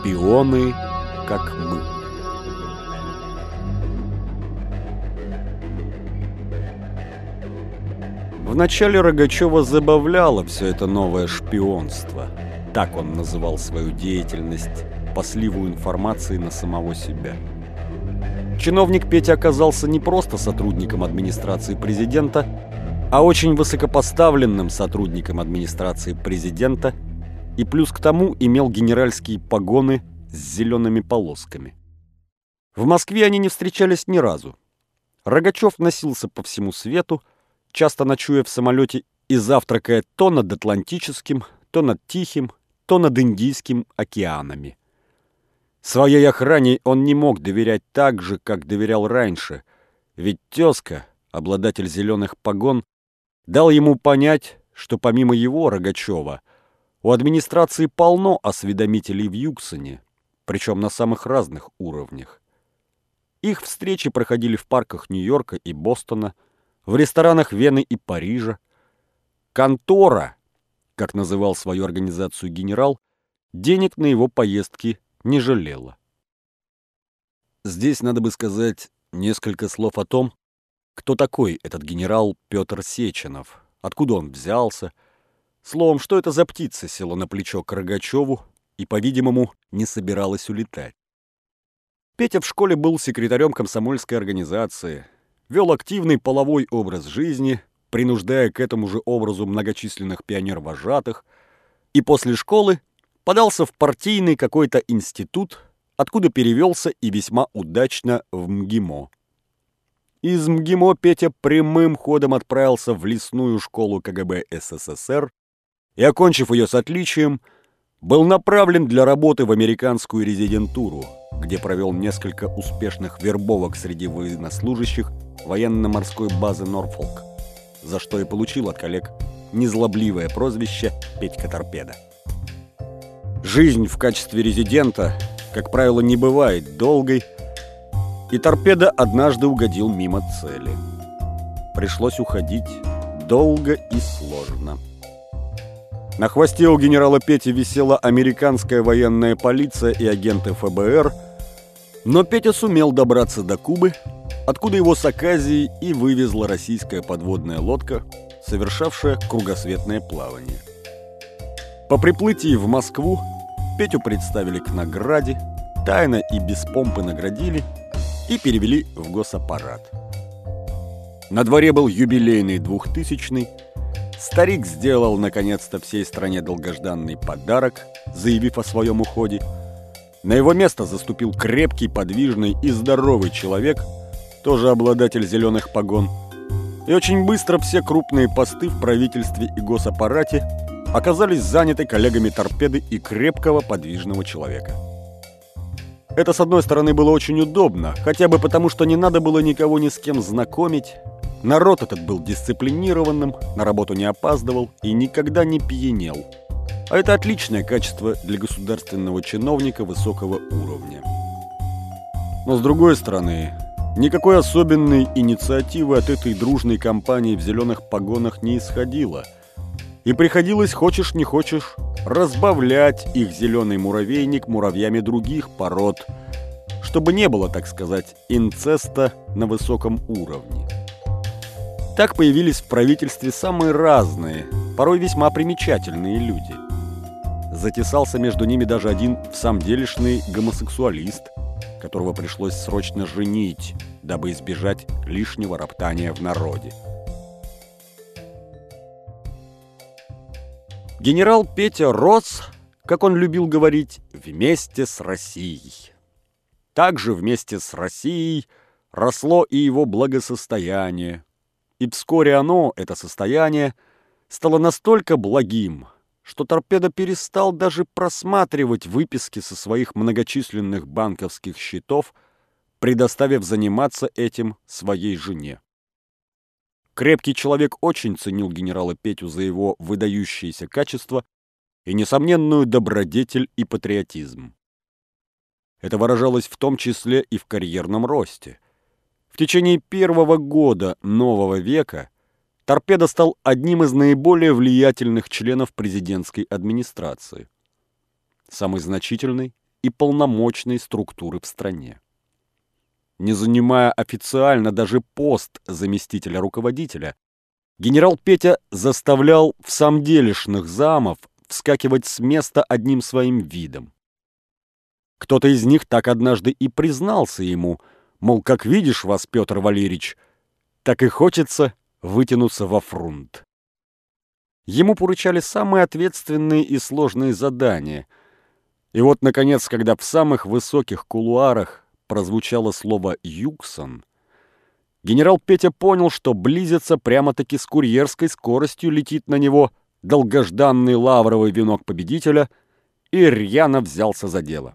Шпионы, как мы. Вначале Рогачева забавляло все это новое шпионство. Так он называл свою деятельность, по сливу информации на самого себя. Чиновник Петя оказался не просто сотрудником администрации президента, а очень высокопоставленным сотрудником администрации президента и плюс к тому имел генеральские погоны с зелеными полосками. В Москве они не встречались ни разу. Рогачев носился по всему свету, часто ночуя в самолете и завтракая то над Атлантическим, то над Тихим, то над Индийским океанами. Своей охране он не мог доверять так же, как доверял раньше, ведь тезка, обладатель зеленых погон, дал ему понять, что помимо его, Рогачева, у администрации полно осведомителей в Юксоне, причем на самых разных уровнях. Их встречи проходили в парках Нью-Йорка и Бостона, в ресторанах Вены и Парижа. Контора, как называл свою организацию генерал, денег на его поездки не жалела. Здесь надо бы сказать несколько слов о том, кто такой этот генерал Петр Сеченов, откуда он взялся, словом, что это за птица села на плечо к Рогачеву и, по-видимому, не собиралась улетать. Петя в школе был секретарем комсомольской организации, вел активный половой образ жизни, принуждая к этому же образу многочисленных пионер-вожатых, и после школы подался в партийный какой-то институт, откуда перевелся и весьма удачно в МГИМО. Из МГИМО Петя прямым ходом отправился в лесную школу КГБ СССР и, окончив ее с отличием, был направлен для работы в американскую резидентуру, где провел несколько успешных вербовок среди военнослужащих военно-морской базы Норфолк, за что и получил от коллег незлобливое прозвище «Петька Торпеда». Жизнь в качестве резидента, как правило, не бывает долгой, и торпеда однажды угодил мимо цели. Пришлось уходить долго и сложно. На хвосте у генерала Пети висела американская военная полиция и агенты ФБР, но Петя сумел добраться до Кубы, откуда его с Аказией и вывезла российская подводная лодка, совершавшая кругосветное плавание. По приплытии в Москву Петю представили к награде, тайно и без помпы наградили и перевели в госаппарат. На дворе был юбилейный двухтысячный. Старик сделал наконец-то всей стране долгожданный подарок, заявив о своем уходе. На его место заступил крепкий, подвижный и здоровый человек, тоже обладатель зеленых погон. И очень быстро все крупные посты в правительстве и госаппарате оказались заняты коллегами торпеды и крепкого подвижного человека. Это, с одной стороны, было очень удобно, хотя бы потому, что не надо было никого ни с кем знакомить. Народ этот был дисциплинированным, на работу не опаздывал и никогда не пьянел. А это отличное качество для государственного чиновника высокого уровня. Но с другой стороны, никакой особенной инициативы от этой дружной компании в зеленых погонах не исходило – и приходилось, хочешь не хочешь, разбавлять их зеленый муравейник муравьями других пород, чтобы не было, так сказать, инцеста на высоком уровне. Так появились в правительстве самые разные, порой весьма примечательные люди. Затесался между ними даже один в самом делешный гомосексуалист, которого пришлось срочно женить, дабы избежать лишнего роптания в народе. Генерал Петя рос, как он любил говорить, вместе с Россией. Также вместе с Россией росло и его благосостояние. И вскоре оно, это состояние, стало настолько благим, что торпеда перестал даже просматривать выписки со своих многочисленных банковских счетов, предоставив заниматься этим своей жене. Крепкий человек очень ценил генерала Петю за его выдающиеся качества и несомненную добродетель и патриотизм. Это выражалось в том числе и в карьерном росте. В течение первого года нового века Торпедо стал одним из наиболее влиятельных членов президентской администрации. Самый значительный и полномочной структуры в стране. Не занимая официально даже пост заместителя руководителя, генерал Петя заставлял в самделишных замов вскакивать с места одним своим видом. Кто-то из них так однажды и признался ему, мол, как видишь вас, Петр Валерьевич, так и хочется вытянуться во фрунт. Ему поручали самые ответственные и сложные задания. И вот, наконец, когда в самых высоких кулуарах прозвучало слово «Юксон», генерал Петя понял, что близится прямо-таки с курьерской скоростью летит на него долгожданный лавровый венок победителя и рьяно взялся за дело.